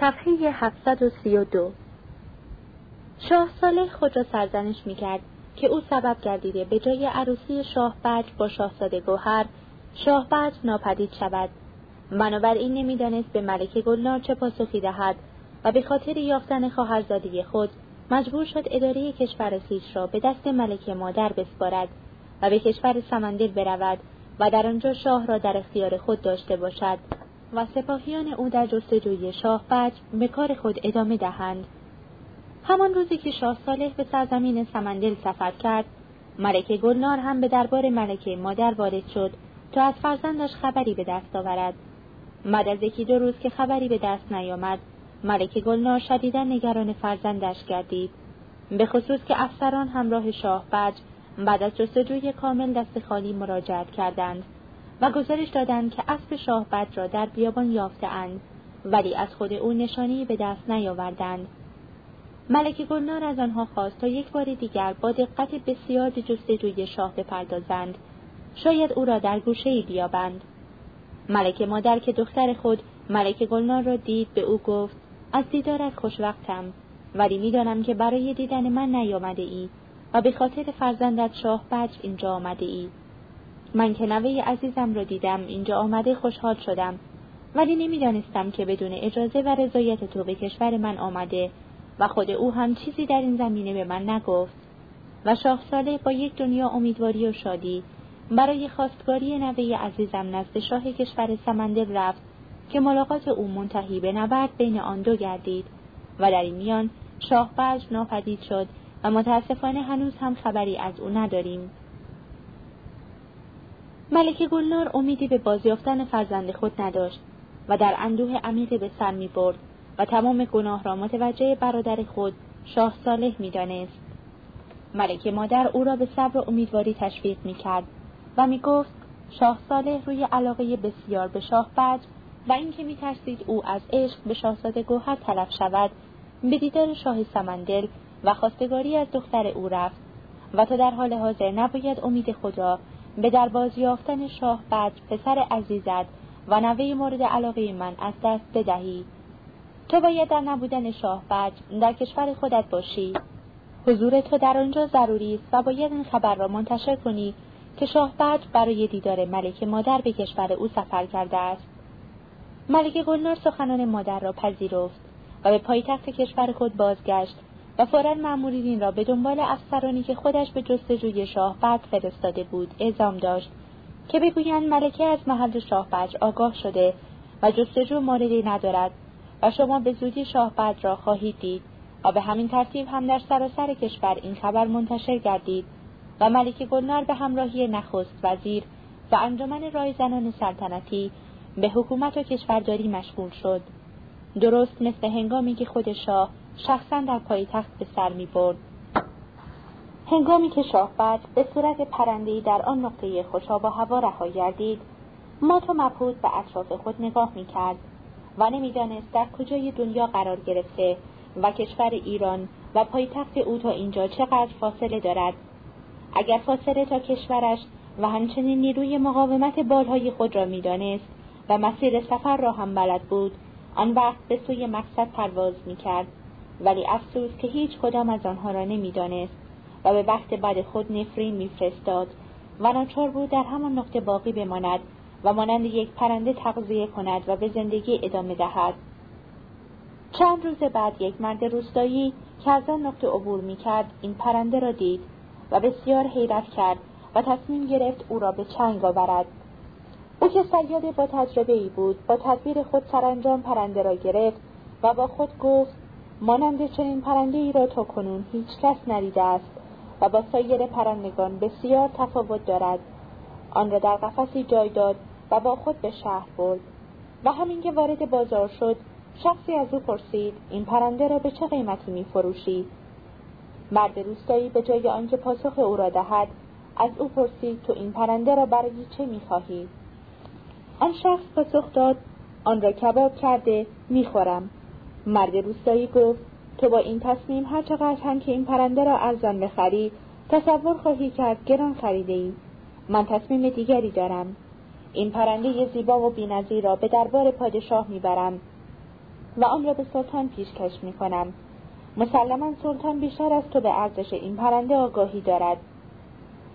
صفحه 732 شاه صالح خود را سرزنش می کرد که او سبب گردیده به جای عروسی شاه بج با شاهزاده گوهر شاه بج ناپدید شود. بنابراین نمی‌دانست به ملکه گلنار چه پاسخی دهد و به خاطر یافتن خواهرزادی خود مجبور شد اداره کشور خیش را به دست ملکه مادر بسپارد و به کشور سمندل برود و در آنجا شاه را در اختیار خود داشته باشد. و سپاهیان او در جستجوی شاه بج به کار خود ادامه دهند. همان روزی که شاه صالح به سرزمین سمندل سفر کرد ملکه گلنار هم به دربار ملکه مادر وارد شد تا از فرزندش خبری به دست آورد. بعد از یکی دو روز که خبری به دست نیامد ملکه گلنار شدیدا نگران فرزندش گردید. به خصوص که افسران همراه شاه بعد از جستجوی کامل دست خالی مراجعت کردند. و گزارش دادند که اسب شاه بج را در بیابان یافتهاند ولی از خود او نشانی به دست نیاوردند. ملکه گلنار از آنها خواست تا یک بار دیگر با دقت بسیار به جستجوی شاه بپردازند. شاید او را در گوشه بیابند. ملکه مادر که دختر خود ملکه گلنار را دید به او گفت از دیدارت خوشوقتم ولی می‌دانم که برای دیدن من نیامده ای و به خاطر فرزندت شاه بج اینجا آمده ای. من که نوه عزیزم را دیدم اینجا آمده خوشحال شدم. ولی نمی‌دانستم که بدون اجازه و رضایت تو به کشور من آمده و خود او هم چیزی در این زمینه به من نگفت و شاه ساله با یک دنیا امیدواری و شادی برای خواستگاری نوه عزیزم نزد شاه کشور سمندل رفت که ملاقات او منتهی به نبرد بین آن دو گردید و در این میان شاه بج ناپدید شد و متاسفانه هنوز هم خبری از او نداریم. ملکه گلنار امیدی به بازیافتن فرزند خود نداشت و در اندوه عمیقی به سر می برد و تمام گناه را متوجه برادر خود شاه صالح می دانست. ملکه مادر او را به صبر و امیدواری تشویق می کرد و می گفت شاه صالح روی علاقه بسیار به شاه بج و اینکه می ترسید او از عشق به شاهزاده گوهر تلف شود به دیدار شاه سمندل و خواستگاری از دختر او رفت و تا در حال حاضر نباید امید خود را به در یافتن شاه بج پسر عزیزت و نوه مورد علاقه من از دست بدهی. تو باید در نبودن شاه بج در کشور خودت باشی. حضور تو در آنجا ضروری است و باید این خبر را منتشر کنی که شاه بج برای دیدار ملک مادر به کشور او سفر کرده است. ملک گلنار سخنان مادر را پذیرفت و به پایتخت کشور خود بازگشت و فورا مأمورین را به دنبال افسرانی که خودش به جستجوی شاه بج فرستاده بود اعزام داشت که بگویند ملکه از محل شاه بج آگاه شده و جستجو موردی ندارد و شما به زودی شاه بج را خواهید دید و به همین ترتیب هم در سراسر کشور این خبر منتشر گردید و ملک گلنار به همراهی نخست وزیر و انجمن رای زنان سلطنتی به حکومت و کشورداری مشغول شد. درست مثل هنگامی که خود شاه شخصا در پایتخت به سر می برد. هنگامی که شاه بج به صورت پرندهای در آن نقطه خوشاب و هوا رها گردید مات و مبهوت به اطراف خود نگاه می کرد و نمی‌دانست در کجای دنیا قرار گرفته و کشور ایران و پایتخت او تا اینجا چقدر فاصله دارد اگر فاصله تا کشورش و همچنین نیروی مقاومت بالهای خود را می‌دانست و مسیر سفر را هم بلد بود آن وقت به سوی مقصد پرواز می‌کرد ولی افسوس که هیچ کدام از آنها را نمی‌دانست و به وقت بعد خود نفرین میفرستاد. و ناچار بود در همان نقطه باقی بماند و مانند یک پرنده تغذیه کند و به زندگی ادامه دهد. چند روز بعد یک مرد روستایی که از آن نقطه عبور می‌کرد این پرنده را دید و بسیار حیرت کرد و تصمیم گرفت او را به چنگ آورد. او که سیاد با تجربه ای بود با تدبیر خود سرانجام پرنده را گرفت و با خود گفت مانند چنین پرنده ای را تا کنون هیچ کس ندیده است و با سایر پرندگان بسیار تفاوت دارد. آن را در قفسی جای داد و با خود به شهر برد. و همین که وارد بازار شد شخصی از او پرسید این پرنده را به چه قیمتی می فروشی؟ مرد روستایی به جای آنکه پاسخ او را دهد از او پرسید تو این پرنده را برای چه می‌خواهی؟ آن شخص پاسخ داد آن را کباب کرده می‌خورم. مرد روستایی گفت تو با این تصمیم هر چقدر هم که این پرنده را ارزان بخری تصور خواهی کرد گران خریده ای من تصمیم دیگری دارم. این پرنده زیبا و بینظیر را به دربار پادشاه می‌برم و آن را به سلطان پیشکش می کنم مسلما سلطان بیشتر از تو به ارزش این پرنده آگاهی دارد.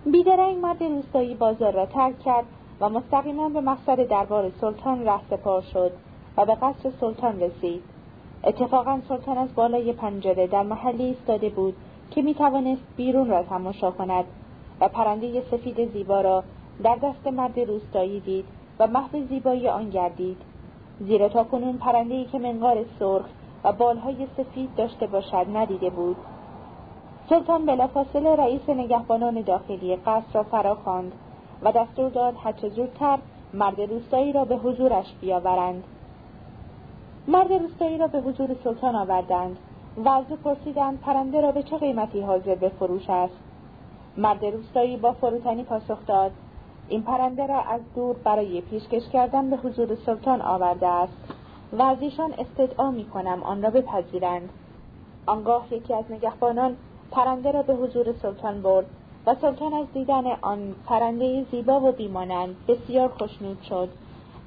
بیدرنگ مرد روستایی بازار را ترک کرد و مستقیما به مقصد دربار سلطان ره سپار شد و به قصر سلطان رسید. اتفاقا سلطان از بالای پنجره در محلی ایستاده بود که می توانست بیرون را تماشا کند و پرنده سفید زیبا را در دست مرد روستایی دید و محو زیبایی آن گردید. زیرا تا کنون پرندهای که منقار سرخ و بالهای سفید داشته باشد ندیده بود. سلطان بلافاصله رئیس نگهبانان داخلی قصر را فرا خواند و دستور داد هرچه زودتر مرد روستایی را به حضورش بیاورند. مرد روستایی را به حضور سلطان آوردند. و از او پرسیدند پرنده را به چه قیمتی حاضر به فروش است؟ مرد روستایی با فروتنی پاسخ داد. این پرنده را از دور برای پیشکش کردن به حضور سلطان آورده است. و از ایشان استدعا می کنم آن را بپذیرند. آنگاه یکی از نگهبانان پرنده را به حضور سلطان برد و سلطان از دیدن آن پرنده زیبا و بیمانند بسیار خوشنود شد.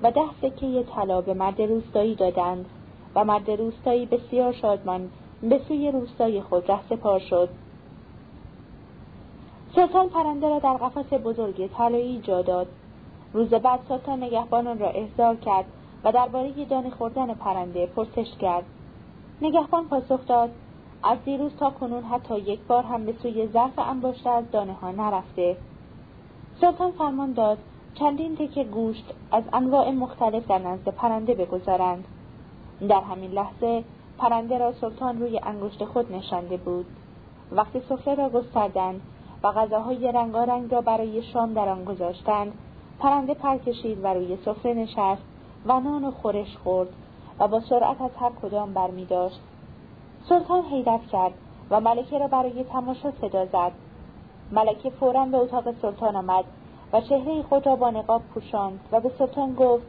و ده سکه طلا به مرد روستایی دادند و مرد روستایی بسیار شادمان به سوی روستای خود ره سپار شد. سلطان پرنده را در قفس بزرگ طلایی جا داد. روز بعد سلطان نگهبانان را احضار کرد و درباره دانه خوردن پرنده پرسش کرد. نگهبان پاسخ داد از دیروز تا کنون حتی یک بار هم به سوی ظرف انباشته از دانه ها نرفته. سلطان فرمان داد چندین تکه گوشت از انواع مختلف در نزد پرنده بگذارند در همین لحظه پرنده را سلطان روی انگشت خود نشانده بود وقتی سفره را گستردند و غذاهای رنگارنگ را برای شام در آن گذاشتند پرنده پر کشید و روی سفره نشست و نان و خورش خورد و با سرعت از هر کدام برمی داشت. سلطان حیرت کرد و ملکه را برای تماشا صدا زد. ملکه فورا به اتاق سلطان آمد و چهره خود را با نقاب پوشاند و به سلطان گفت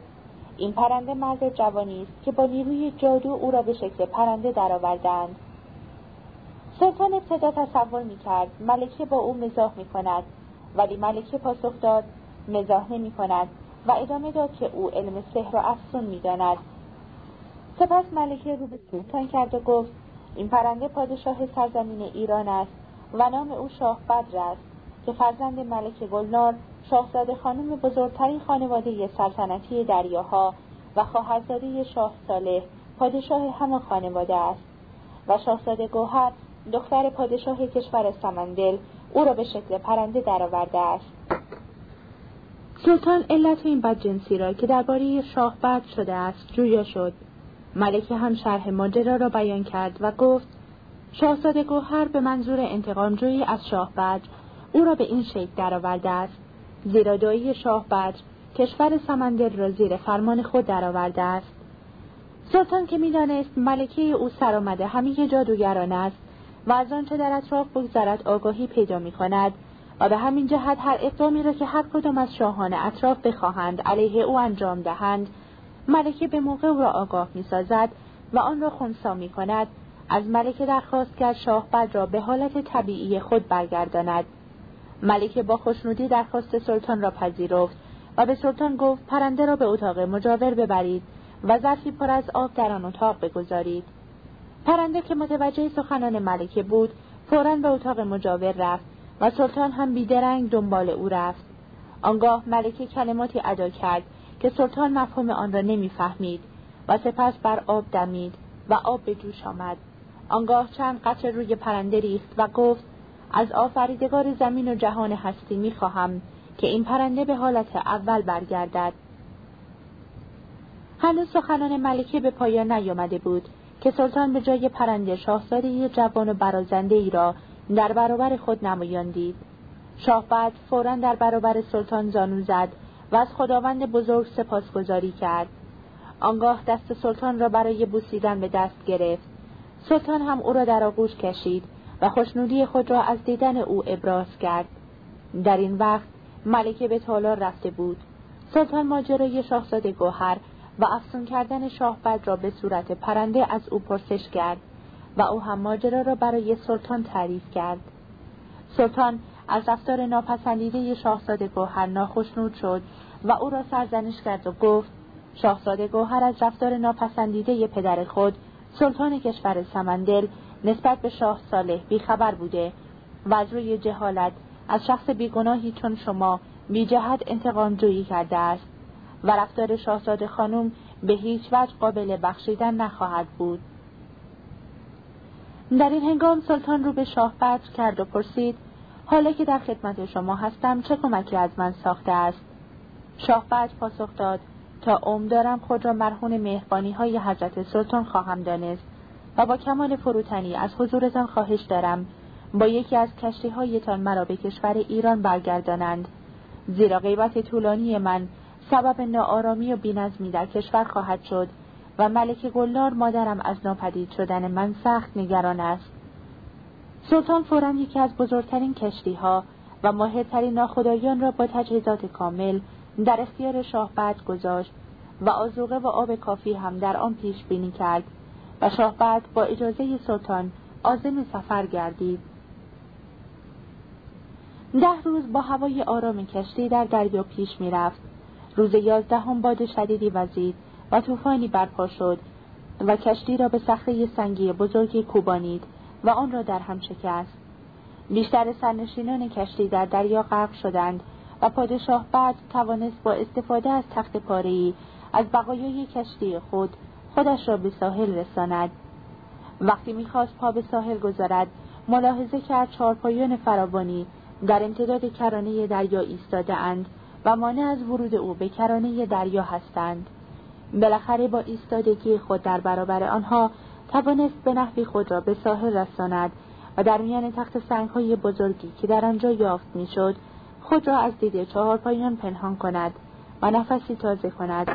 این پرنده مرد جوانی است که با نیروی جادو او را به شکل پرنده درآوردهاند. سلطان ابتدا تصور می‌کرد ملکه با او مزاح می‌کند ولی ملکه پاسخ داد مزاح نمی کند و ادامه داد که او علم سحر و افسون می‌داند. سپس ملکه رو به سلطان کرد و گفت این پرنده پادشاه سرزمین ایران است و نام او شاه بدر است که فرزند ملک گلنار شاهزاده خانم بزرگترین خانواده سلطنتی دریاها و خواهرزاده شاه صالح پادشاه همه خانواده است. و شاهزاده گوهر دختر پادشاه کشور سمندل او را به شکل پرنده درآورده است. سلطان علت این بدجنسی را که درباره شاه بد شده است جویا شد. ملکه هم شرح ماجرا را بیان کرد و گفت شاهزاده گوهر به منظور انتقام جویی از شاه بدر او را به این شکل درآورده است. زیرا دایی شاه بدر کشور سمندر را زیر فرمان خود درآورده است. سلطان که می‌دانست ملکه او سرآمده همه جادوگران است و از آنچه در اطراف بگذرد آگاهی پیدا می کند و به همین جهت هر اقدامی را که هر کدام از شاهان اطراف بخواهند علیه او انجام دهند ملکه به موقع او را آگاه می سازد و آن را خونسا می کند از ملکه درخواست کرد شاه بد را به حالت طبیعی خود برگرداند. ملکه با خوشنودی درخواست سلطان را پذیرفت و به سلطان گفت پرنده را به اتاق مجاور ببرید و ظرفی پر از آب در آن اتاق بگذارید. پرنده که متوجه سخنان ملکه بود فورا به اتاق مجاور رفت و سلطان هم بیدرنگ دنبال او رفت. آنگاه ملکه کلماتی ادا کرد که سلطان مفهوم آن را نمی‌فهمید و سپس بر آب دمید و آب به جوش آمد. آنگاه چند قطره روی پرنده ریخت و گفت از آفریدگار زمین و جهان هستی می‌خواهم که این پرنده به حالت اول برگردد. هنوز سخنان ملکه به پایان نیامده بود که سلطان به جای پرنده شاهزاده جوان و برازنده ای را در برابر خود نمایان دید. شاه بعد فورا در برابر سلطان زانو زد و از خداوند بزرگ سپاسگزاری کرد. آنگاه دست سلطان را برای بوسیدن به دست گرفت. سلطان هم او را در آغوش کشید. و خوشنودی خود را از دیدن او ابراز کرد. در این وقت ملکه به تالار رفته بود. سلطان ماجرای شاهزاده گوهر و افسون کردن شاهبد را به صورت پرنده از او پرسش کرد و او هم ماجرا را برای سلطان تعریف کرد. سلطان از رفتار ناپسندیده شاهزاده گوهر ناخشنود شد و او را سرزنش کرد و گفت شاهزاده گوهر از رفتار ناپسندیده پدر خود سلطان کشور سمندل نسبت به شاه صالح بیخبر بوده و از روی جهالت از شخص بیگناهی چون شما بی جهت انتقام جویی کرده است و رفتار شاهزاده خانم به هیچ وجه قابل بخشیدن نخواهد بود. در این هنگام سلطان رو به شاه بدر کرد و پرسید حالا که در خدمت شما هستم چه کمکی از من ساخته است؟ شاه بدر پاسخ داد تا عمر دارم خود را مرهون مهربانی های حضرت سلطان خواهم دانست. و با کمال فروتنی از حضورتان خواهش دارم. با یکی از کشتی هایتان مرا به کشور ایران برگردانند. زیرا غیبت طولانی من سبب ناآرامی و بینظمی در کشور خواهد شد و ملک گلنار مادرم از ناپدید شدن من سخت نگران است. سلطان فورا یکی از بزرگترین کشتی ها و ماهرترین ناخدایان را با تجهیزات کامل در اختیار شاه بعد گذاشت و آزوقه و آب کافی هم در آن پیش بینی کرد. و شاه بعد با اجازه سلطان آزم سفر گردید. ده روز با هوای آرام کشتی در دریا پیش می‌رفت. روز یازدهم باد شدیدی وزید و طوفانی برپا شد و کشتی را به صخره سنگی بزرگی کوبانید و آن را در هم شکست. بیشتر سرنشینان کشتی در دریا غرق شدند و پادشاه بعد توانست با استفاده از تخت پارهای از بقایای کشتی خود خودش را به ساحل رساند. وقتی می‌خواست پا به ساحل گذارد ملاحظه کرد چهارپایان فراوانی در امتداد کرانه دریا ایستاده اند و مانع از ورود او به کرانه دریا هستند. بالاخره با ایستادگی خود در برابر آنها توانست به نحوی خود را به ساحل رساند و در میان تخت سنگهای بزرگی که در آنجا یافت می‌شد خود را از دید چهار پایان پنهان کند و نفسی تازه کند.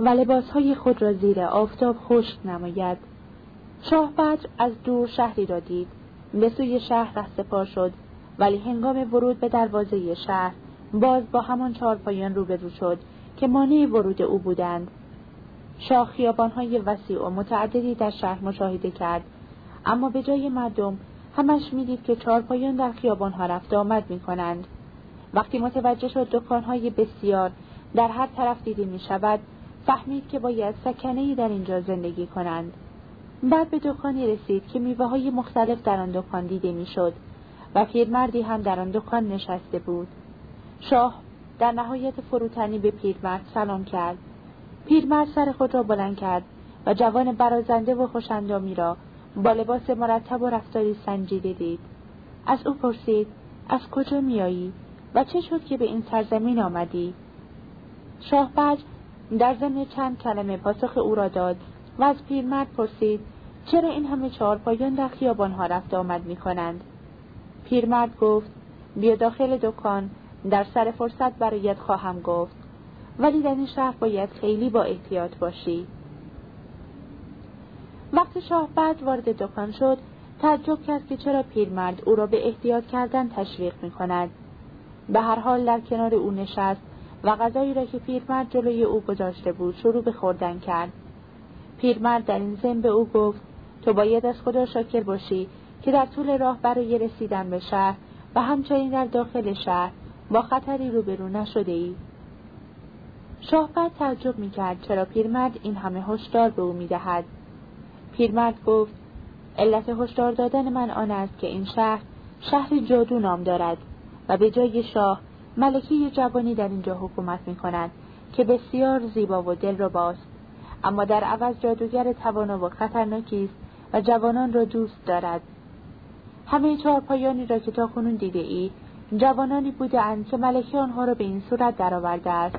و لباسهای خود را زیر آفتاب خشک نماید. شاه بدر از دور شهری را دید. به سوی شهر پا شد. ولی هنگام ورود به دروازه شهر باز با همان چهار پایان روبرو شد که مانع ورود او بودند. شاه خیابانهای وسیع و متعددی در شهر مشاهده کرد. اما به جای مردم همش می‌دید که چهارپایان در خیابانها رفت آمد می کنند. وقتی متوجه شد دکانهای بسیار در هر طرف دیده می شود فهمید که باید سکنهای در اینجا زندگی کنند. بعد به دکانی رسید که میوه های مختلف در آن دکان دیده می‌شد و پیرمردی هم در آن دکان نشسته بود. شاه در نهایت فروتنی به پیرمرد سلام کرد. پیرمرد سر خود را بلند کرد و جوان برازنده و خوشندامی را با لباس مرتب و رفتاری سنجیده دید. از او پرسید از کجا میایی و چه شد که به این سرزمین آمدی؟ شاه بج در ضمن چند کلمه پاسخ او را داد و از پیرمرد پرسید چرا این همه چهارپایان در خیابانها رفت آمد می کنند؟ پیرمرد گفت بیا داخل دکان در سر فرصت برایت خواهم گفت. ولی در این شهر باید خیلی با احتیاط باشی. وقتی شاه بعد وارد دکان شد تعجب کرد که چرا پیرمرد او را به احتیاط کردن تشویق می کند به هر حال در کنار او نشست و غذایی را که پیرمرد جلوی او گذاشته بود شروع به خوردن کرد. پیرمرد در این زن به او گفت تو باید از خدا شاکر باشی که در طول راه برای رسیدن به شهر و همچنین در داخل شهر با خطری روبرو نشده ای شاه بعد تعجب می‌کرد چرا پیرمرد این همه هشدار به او می‌دهد. پیرمرد گفت علت هشدار دادن من آن است که این شهر شهر جادو نام دارد و به جای شاه ملکی جوانی در اینجا حکومت می کند که بسیار زیبا و دل رو باست اما در عوض جادوگر توانا و خطرناکی است و جوانان را دوست دارد. همه چهار پایانی را که تا کنون دیده ای جوانانی بودند که ملکه آنها را به این صورت درآورده است.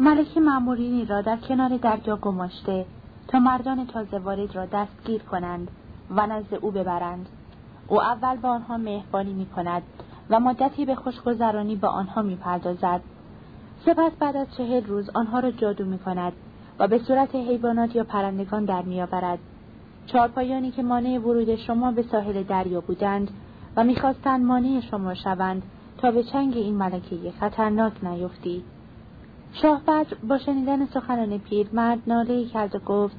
ملکه معمورینی را در کنار دریا گماشته تا مردان تازه وارد را دستگیر کنند و نزد او ببرند. او اول با آنها مهربانی می کند و مدتی به خوشگذرانی با آنها می پردازد. سپس بعد از چهل روز آنها را جادو می کند و به صورت حیوانات یا پرندگان در می آورد. چارپایانی که مانع ورود شما به ساحل دریا بودند و می‌خواستند مانع شما شوند تا به چنگ این ملکه خطرناک نیفتی شاه با شنیدن سخنان پیرمرد ناله کرد و گفت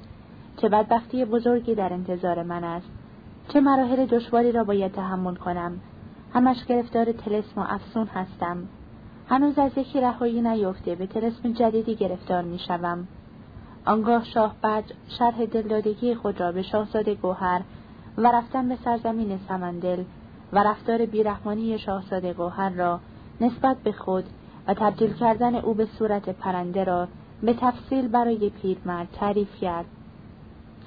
چه بدبختی بزرگی در انتظار من است چه مراحل دشواری را باید تحمل کنم همش گرفتار تلسم و افسون هستم. هنوز از یکی رهایی نیفته به ترسم جدیدی گرفتار می‌شوم. آنگاه شاه بعد شرح دلدادگی خود را به شاهزاده گوهر و رفتن به سرزمین سمندل و رفتار بیرحمانی شاهزاده گوهر را نسبت به خود و تبدیل کردن او به صورت پرنده را به تفصیل برای پیرمرد تعریف کرد.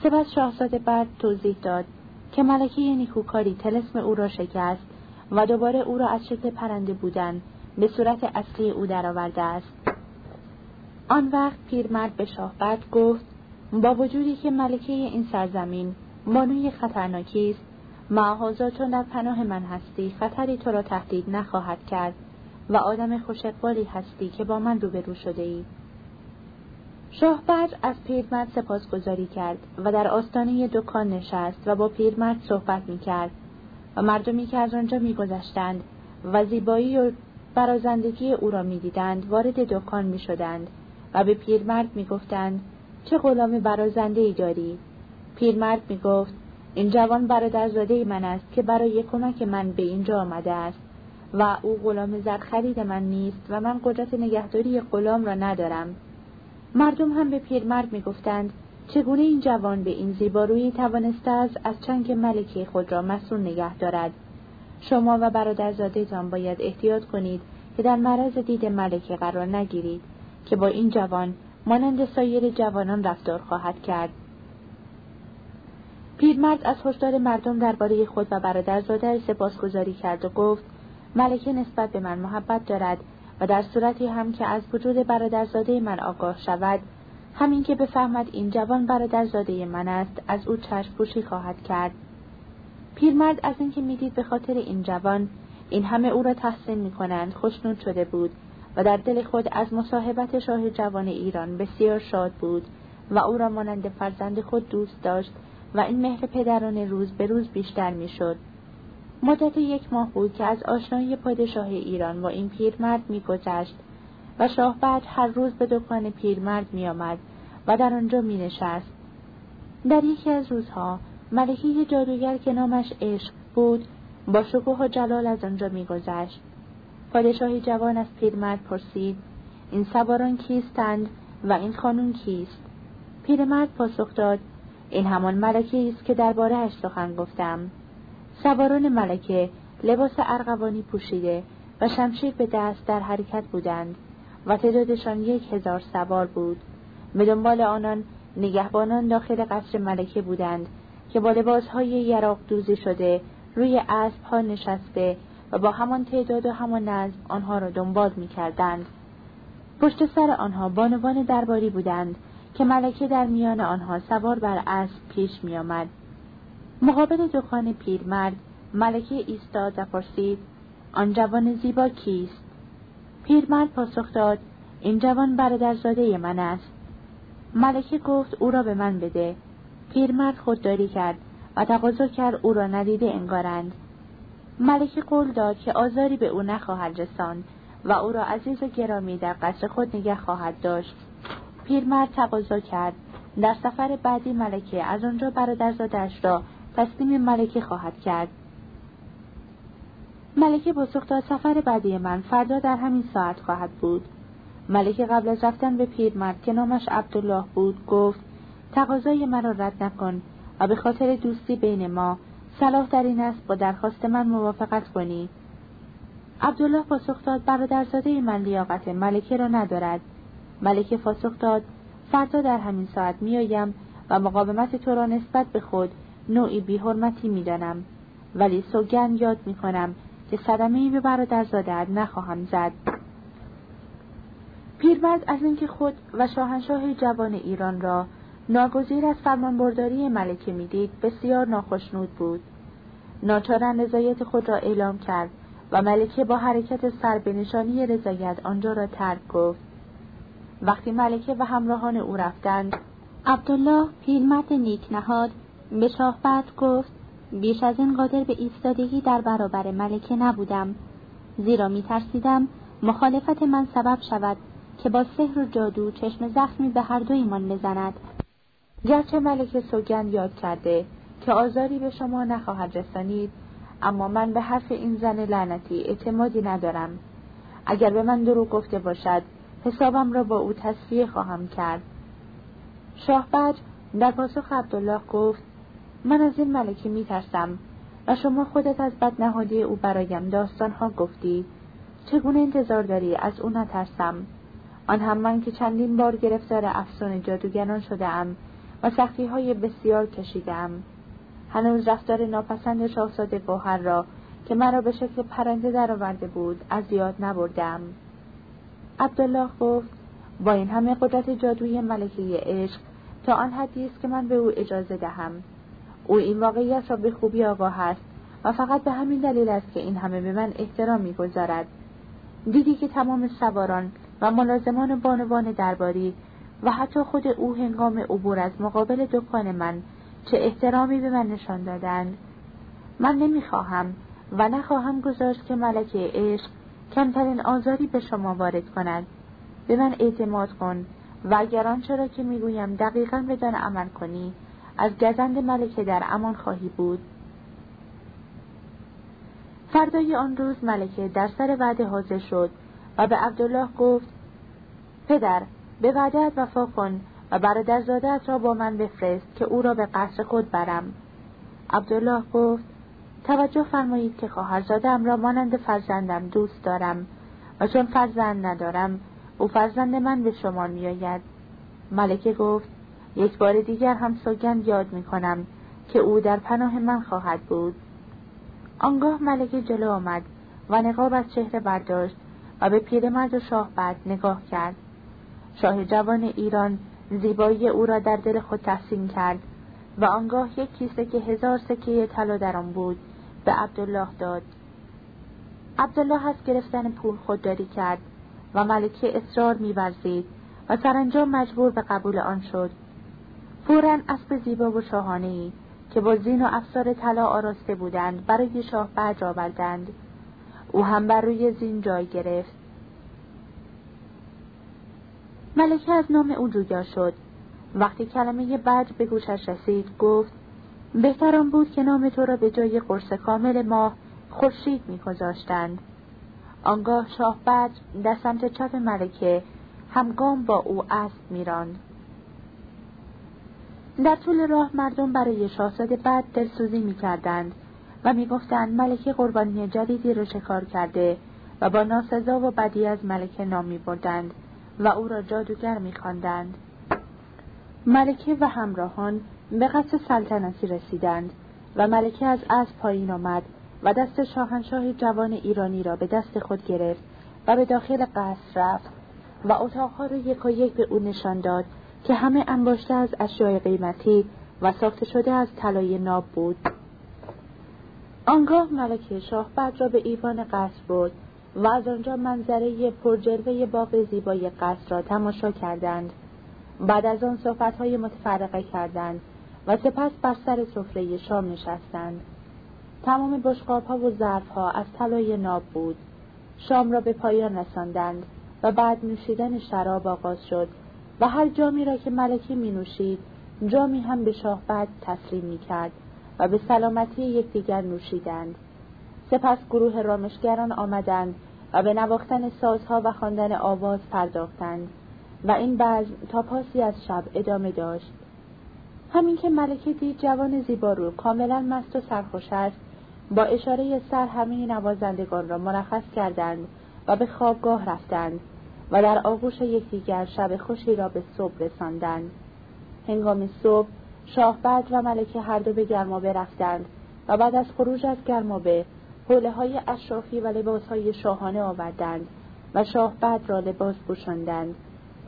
سپس شاهزاده بعد توضیح داد که ملکه نیکوکاری تلسم او را شکست و دوباره او را از شکل پرنده بودن به صورت اصلی او درآورده است. آن وقت پیرمرد به شاه گفت با وجودی که ملکه این سرزمین بانوی خطرناکی است معاذا چون در پناه من هستی خطری تو را تهدید نخواهد کرد و آدم خوش هستی که با من روبرو شده ای. شاه از پیرمرد سپاسگزاری کرد و در آستانه دکان نشست و با پیرمرد صحبت می کرد و مردمی که از آنجا میگذشتند و زیبایی و برازندگی او را می‌دیدند وارد دکان می شدند و به پیرمرد می گفتند چه غلام برازنده ای داری؟ پیرمرد می گفت این جوان برادرزاده من است که برای کمک من به اینجا آمده است و او غلام زر خرید من نیست و من قدرت نگهداری غلام را ندارم مردم هم به پیرمرد می‌گفتند چگونه این جوان به این زیبارویی توانسته است از چنگ ملکه خود را مسئول نگه دارد؟ شما و برادرزادهتان باید احتیاط کنید که در معرض دید ملکه قرار نگیرید که با این جوان مانند سایر جوانان رفتار خواهد کرد. پیرمرد از هشدار مردم درباره خود و برادرزاده سپاسگزاری کرد و گفت ملکه نسبت به من محبت دارد و در صورتی هم که از وجود برادرزاده من آگاه شود همین که بفهمد این جوان برادرزاده من است از او چشم پوشی خواهد کرد. پیرمرد از اینکه می‌دید به خاطر این جوان این همه او را تحسین می‌کنند خوشنود شده بود و در دل خود از مصاحبت شاه جوان ایران بسیار شاد بود و او را مانند فرزند خود دوست داشت و این مهر پدران روز به روز بیشتر می‌شد. مدت یک ماه بود که از آشنایی پادشاه ایران با این پیرمرد میگذشت. و شاه بعد هر روز به دکان پیرمرد میآمد و در آنجا مینشست. در یکی از روزها ملکه جادوگر که نامش عشق بود با شکوه و جلال از آنجا میگذشت. پادشاه جوان از پیرمرد پرسید این سواران کیستند و این خانون کیست؟ پیرمرد پاسخ داد این همان ملکه است که دربارهاش سخن گفتم. سواران ملکه لباس ارغوانی پوشیده و شمشیر به دست در حرکت بودند. و تعدادشان یک هزار سوار بود به دنبال آنان نگهبانان داخل قصر ملکه بودند که با لباسهای یراق دوزی شده روی اسب ها نشسته و با همان تعداد و همان نظم آنها را دنبال می کردند. پشت سر آنها بانوان درباری بودند که ملکه در میان آنها سوار بر اسب پیش می آمد. مقابل دکان پیرمرد ملکه ایستاد و پرسید آن جوان زیبا کیست پیرمرد پاسخ داد این جوان برادرزاده من است. ملکه گفت او را به من بده. پیرمرد خودداری کرد و تقاضا کرد او را ندیده انگارند. ملکه قول داد که آزاری به او نخواهد رساند و او را عزیز و گرامی در قصر خود نگه خواهد داشت. پیرمرد تقاضا کرد. در سفر بعدی ملکه از آنجا برادرزادش را تسلیم ملکه خواهد کرد. ملکه پاسخ داد سفر بعدی من فردا در همین ساعت خواهد بود. ملکه قبل از رفتن به پیرمرد که نامش عبدالله بود گفت تقاضای مرا رد نکن و به خاطر دوستی بین ما صلاح در این است با درخواست من موافقت کنی. عبدالله پاسخ داد برادرزاده من لیاقت ملکه را ندارد. ملکه پاسخ داد فردا در همین ساعت میآیم و مقاومت تو را نسبت به خود نوعی بیحرمتی می‌دانم. ولی سوگند یاد می‌کنم که صدمه به برادرزادهات نخواهم زد. پیرمرد از اینکه خود و شاهنشاه جوان ایران را ناگزیر از فرمانبرداری ملکه می‌دید بسیار ناخشنود بود. ناچارا رضایت خود را اعلام کرد و ملکه با حرکت سر به نشانی رضایت آنجا را ترک گفت. وقتی ملکه و همراهان او رفتند عبدالله پیرمرد نیک نهاد به شاه گفت بیش از این قادر به ایستادگی در برابر ملکه نبودم. زیرا می ترسیدم مخالفت من سبب شود که با سحر و جادو چشم زخمی به هر دو ایمان بزند. گرچه ملکه سوگند یاد کرده که آزاری به شما نخواهد رسانید اما من به حرف این زن لعنتی اعتمادی ندارم. اگر به من دروغ گفته باشد حسابم را با او تصفیه خواهم کرد. شاه در پاسخ عبدالله گفت من از این ملکه می ترسم و شما خودت از بدنهادی او برایم داستانها گفتی. چگونه انتظار داری؟ از او نترسم. آن هم من که چندین بار گرفتار افسون جادوگران شده و سختی های بسیار کشیدم هنوز رفتار ناپسند شاهزاده گوهر را که مرا به شکل پرنده درآورده بود از یاد نبردم عبدالله گفت با این همه قدرت جادوی ملکه عشق تا آن حدی است که من به او اجازه دهم. او این واقعیت را به خوبی آگاه است و فقط به همین دلیل است که این همه به من احترام می‌گذارد. دیدی که تمام سواران و ملازمان بانوان درباری و حتی خود او هنگام عبور از مقابل دکان من چه احترامی به من نشان دادند. من نمی‌خواهم و نخواهم گذاشت که ملکه عشق کمترین آزاری به شما وارد کند. به من اعتماد کن و اگر آنچه را که می‌گویم دقیقا بدان عمل کنی از گزند ملکه در امان خواهی بود؟ فردای آن روز ملکه در سر وعده حاضر شد و به عبدالله گفت پدر به وعدهت وفا کن و برادرزادهات را با من بفرست که او را به قصر خود برم. عبدالله گفت توجه فرمایید که خواهرزادم را مانند فرزندم دوست دارم و چون فرزند ندارم او فرزند من به شما میآید. ملکه گفت یک بار دیگر هم سوگند یاد می کنم که او در پناه من خواهد بود. آنگاه ملکه جلو آمد و نقاب از چهره برداشت و به پیرمرد و شاه بعد نگاه کرد. شاه جوان ایران زیبایی او را در دل خود تحسین کرد و آنگاه یک کیسه که هزار سکه طلا در آن بود به عبدالله داد. عبدالله از گرفتن پول خودداری کرد و ملکه اصرار میورزید و سرانجام مجبور به قبول آن شد. فورا اسب زیبا و شاهانه ای که با زین و افسار طلا آراسته بودند برای شاه برج آوردند. او هم بر روی زین جای گرفت. ملکه از نام او جویا شد. وقتی کلمه برج به گوشش رسید گفت بهتران بود که نام تو را به جای قرص کامل ماه خورشید میگذاشتند. آنگاه شاه برج در سمت چپ ملکه همگام با او اسب میراند. در طول راه مردم برای شاهزاده بد دلسوزی می‌کردند و می‌گفتند ملکه قربانی جدیدی را شکار کرده و با ناسزا و بدی از ملکه نام میبردند و او را جادوگر میخواندند. ملکه و همراهان به قصد سلطنتی رسیدند و ملکه از اسب پایین آمد و دست شاهنشاه جوان ایرانی را به دست خود گرفت و به داخل قصر رفت و اتاقها را یک و یک به او نشان داد که همه انباشته از اشیاء قیمتی و ساخته شده از طلای ناب بود. آنگاه ملکه شاه بعد را به ایوان قصر برد و از آنجا منظره پرجلوه باغ زیبای قصر را تماشا کردند. بعد از آن صحبتهای متفرقه کردند و سپس بر سر سفره شام نشستند. تمام ها و ها از طلای ناب بود. شام را به پایان رساندند و بعد نوشیدن شراب آغاز شد و هر جامی را که ملکه می نوشید جامی هم به شاه بعد تسلیم می کرد و به سلامتی یکدیگر نوشیدند. سپس گروه رامشگران آمدند و به نواختن سازها و خواندن آواز پرداختند و این بزم تا پاسی از شب ادامه داشت. همین که ملکه دید جوان زیبارو کاملا مست و سرخوش است با اشاره سر همه نوازندگان را مرخص کردند و به خوابگاه رفتند. و در آغوش یکدیگر شب خوشی را به صبح رساندند. هنگام صبح شاه و ملکه هر دو به گرمابه رفتند و بعد از خروج از گرمابه حوله های اشرافی و لباس های شاهانه آوردند و شاه را لباس پوشاندند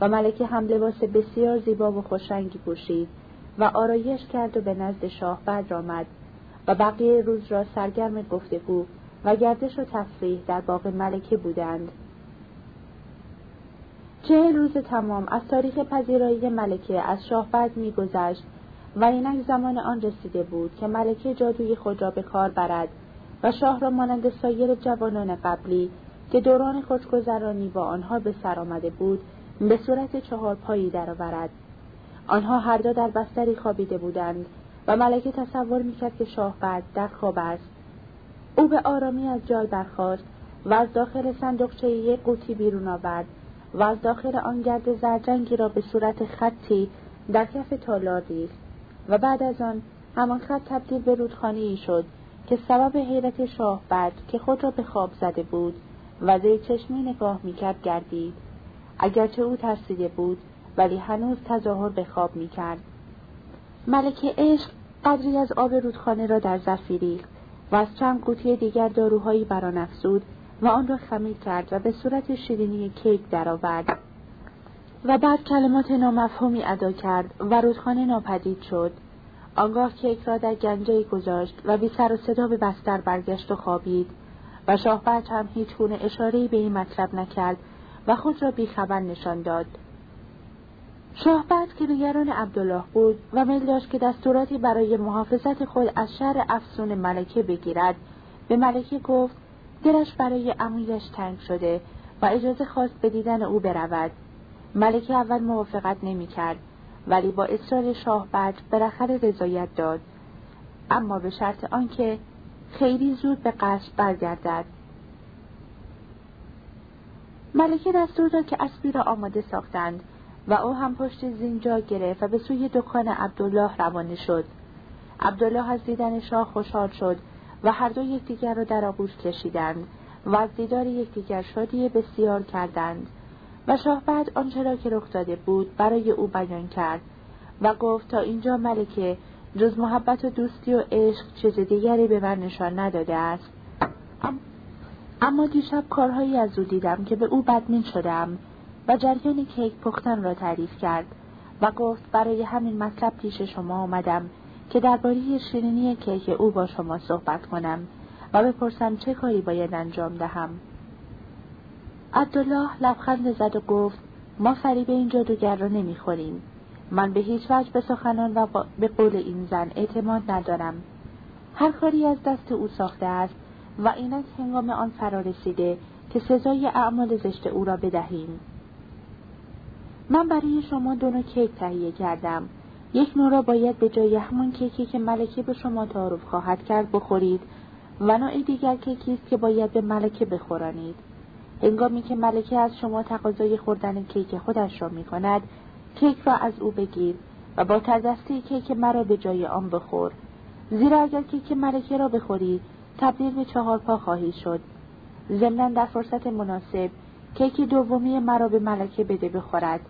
و ملکه هم لباس بسیار زیبا و خوشرنگی پوشید و آرایش کرد و به نزد شاه بدر آمد و بقیه روز را سرگرم گفتگو و گردش و تفریح در باغ ملکه بودند. چهل روز تمام از تاریخ پذیرایی ملکه از شاه بعد میگذشت و اینک زمان آن رسیده بود که ملکه جادوی خود را به کار برد و شاه را مانند سایر جوانان قبلی که دوران خوشگذرانی با آنها به سر آمده بود به صورت چهار پایی درآورد. آنها هر دو در بستری خوابیده بودند و ملکه تصور می‌کرد که شاه بعد در خواب است. او به آرامی از جای برخاست و از داخل صندوقچه یک قوطی بیرون آورد. و از داخل آن گرد زرجنگی را به صورت خطی در کف تالار ریخت و بعد از آن همان خط تبدیل به رودخانه شد که سبب حیرت شاه بعد که خود را به خواب زده بود و زیر چشمی نگاه می‌کرد گردید. اگرچه او ترسیده بود ولی هنوز تظاهر به خواب می‌کرد. ملکه عشق قدری از آب رودخانه را در ظرفی ریخت و از چند قوطی دیگر داروهایی بر آن افزود و آن را خمیر کرد و به صورت شیرینی کیک درآورد. و بعد کلمات نامفهومی ادا کرد و رودخانه ناپدید شد. آنگاه کیک را در گنجه گذاشت و بی سر و صدا به بستر برگشت و خوابید و شاه هم هیچ گونه اشارهی به این مطلب نکرد و خود را بیخبر نشان داد. شاه که نگران عبدالله بود و میل داشت که دستوراتی برای محافظت خود از شهر افسون ملکه بگیرد به ملکه گفت دلش برای امویش تنگ شده و اجازه خواست به دیدن او برود. ملکه اول موافقت نمی کرد ولی با اصرار شاه بعد بالاخره رضایت داد. اما به شرط آنکه خیلی زود به قصد برگردد. ملکه دستور داد که اسبی را آماده ساختند و او هم پشت زینجا گرفت و به سوی دکان عبدالله روانه شد. عبدالله از دیدن شاه خوشحال شد و هر دو یکدیگر را در آغوش کشیدند و از دیدار یکدیگر شادی بسیار کردند و شاه بعد آنچه را که رخ داده بود برای او بیان کرد و گفت تا اینجا ملکه جز محبت و دوستی و عشق چیز دیگری به من نشان نداده است. اما دیشب کارهایی از او دیدم که به او بدمین شدم و جریان کیک پختن را تعریف کرد و گفت برای همین مطلب پیش شما آمدم که درباره شیرینی کیک او با شما صحبت کنم و بپرسم چه کاری باید انجام دهم. عبدالله لبخند زد و گفت ما فریب این جادوگر را نمی‌خوریم. من به هیچ وجه به سخنان و به قول این زن اعتماد ندارم. هر کاری از دست او ساخته است و اینک هنگام آن فرا رسیده که سزای اعمال زشت او را بدهیم. من برای شما دو کیک تهیه کردم. یک نوع را باید به جای همون کیکی که ملکه به شما تعارف خواهد کرد بخورید و نوع دیگر کیکی است که باید به ملکه بخورانید. هنگامی که ملکه از شما تقاضای خوردن کیک خودش را می کند کیک را از او بگیر و با تردستی کیک مرا به جای آن بخور. زیرا اگر کیک ملکه را بخوری تبدیل به چهار پا خواهی شد. ضمنا در فرصت مناسب کیک دومی مرا به ملکه بده بخورد.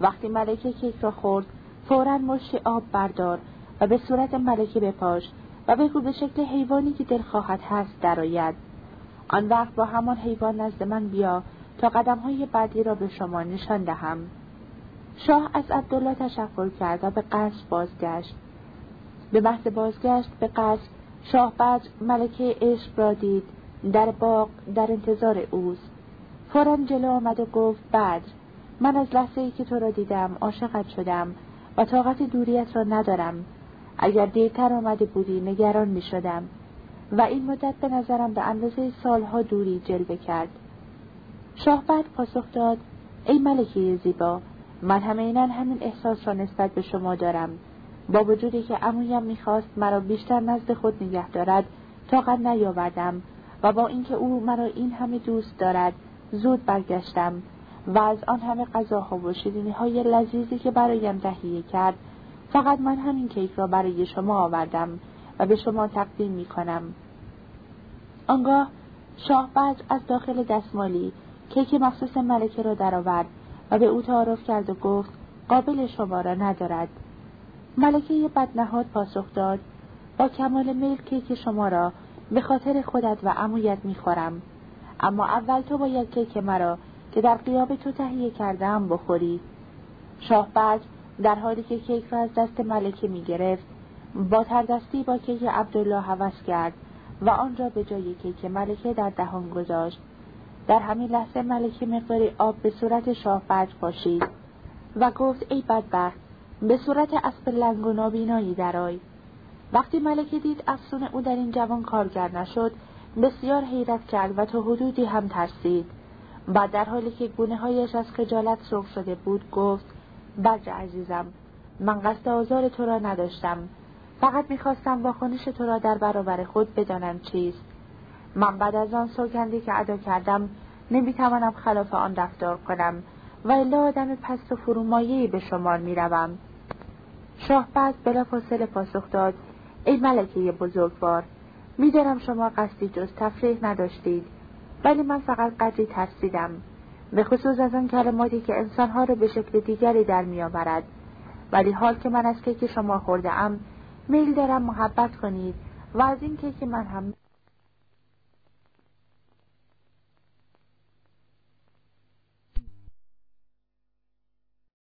وقتی ملکه کیک را خورد فورا مشت آب بردار و به صورت ملکه بپاش و بگو به شکل حیوانی که دل خواهد هست درآید. آن وقت با همان حیوان نزد من بیا تا قدم های بعدی را به شما نشان دهم. شاه از عبدالله تشکر کرد و به قصد بازگشت. به محض بازگشت به قصد شاه بعد ملکه عشق را دید. در باغ در انتظار اوست. فورا جلو آمد و گفت بعد من از لحظه ای که تو را دیدم عاشقت شدم. و طاقت دوریت را ندارم. اگر دیرتر آمده بودی نگران می شدم و این مدت به نظرم به اندازه سالها دوری جلوه کرد. شاه بعد پاسخ داد ای ملکه زیبا من همینن همین احساس را نسبت به شما دارم. با وجودی که امویم می‌خواست مرا بیشتر نزد خود نگه دارد طاقت نیاوردم و با اینکه او مرا این همه دوست دارد زود برگشتم. و از آن همه غذاها و شیرینی های لذیذی که برایم تهیه کرد فقط من همین کیک را برای شما آوردم و به شما تقدیم می کنم. آنگاه شاه بعد از داخل دستمالی کیک مخصوص ملکه را درآورد و به او تعارف کرد و گفت قابل شما را ندارد. ملکه بدنهاد پاسخ داد با کمال میل کیک شما را به خاطر خودت و عمویت می‌خورم اما اول تو باید کیک مرا که در قیاب تو تهیه کردم بخوری. شاه بعد در حالی که کیک را از دست ملکه می گرفت با تردستی با کیک عبدالله حوض کرد و آن را به جای کیک ملکه در دهان گذاشت. در همین لحظه ملکه مقداری آب به صورت شاه پاشید و گفت ای بدبخت به صورت اسب لنگ و نابینایی درآی. وقتی ملکه دید افسون او در این جوان کارگر نشد بسیار حیرت کرد و تا حدودی هم ترسید. و در حالی که گونه هایش از خجالت سرخ شده بود گفت بج عزیزم من قصد آزار تو را نداشتم. فقط می‌خواستم واکنش تو را در برابر خود بدانم چیست. من بعد از آن سوگندی که ادا کردم نمی‌توانم خلاف آن رفتار کنم و الا آدم پست و فرومایهای به شمار می‌روم. شاه بعد بلافاصله پاسخ داد ای ملکه بزرگوار می‌دانم شما قصدی جز تفریح نداشتید. ولی من فقط قدری ترسیدم. به خصوص از آن کلماتی که انسانها را به شکل دیگری در میآورد. ولی حال که من از کیک شما خورده ام میل دارم محبت کنید و از این کیک من هم